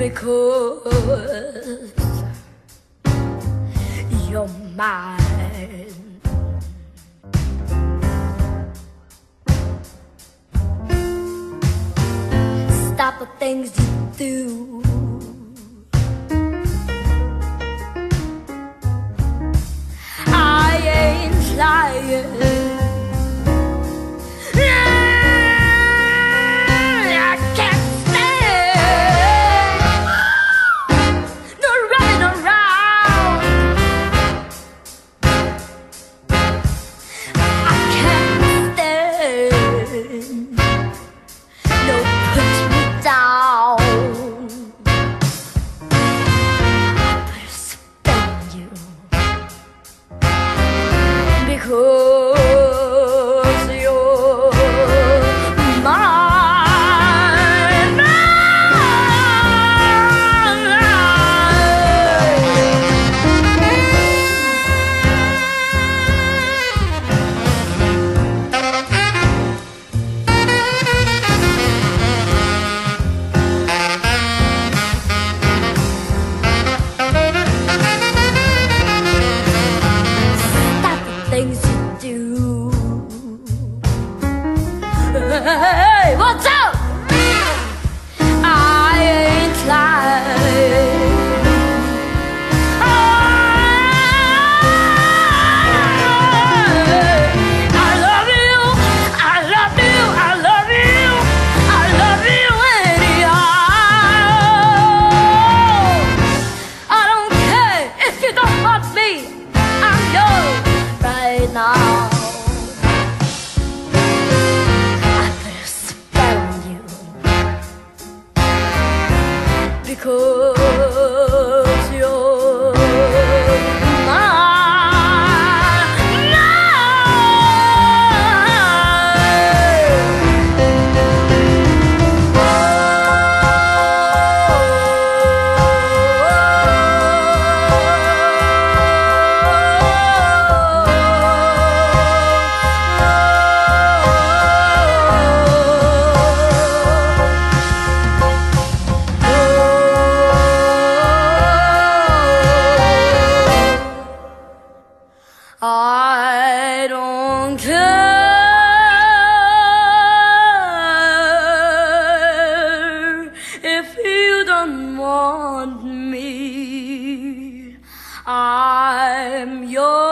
because you're mine. Stop the things you do. I ain't lying. want me, I'm yours right now. am your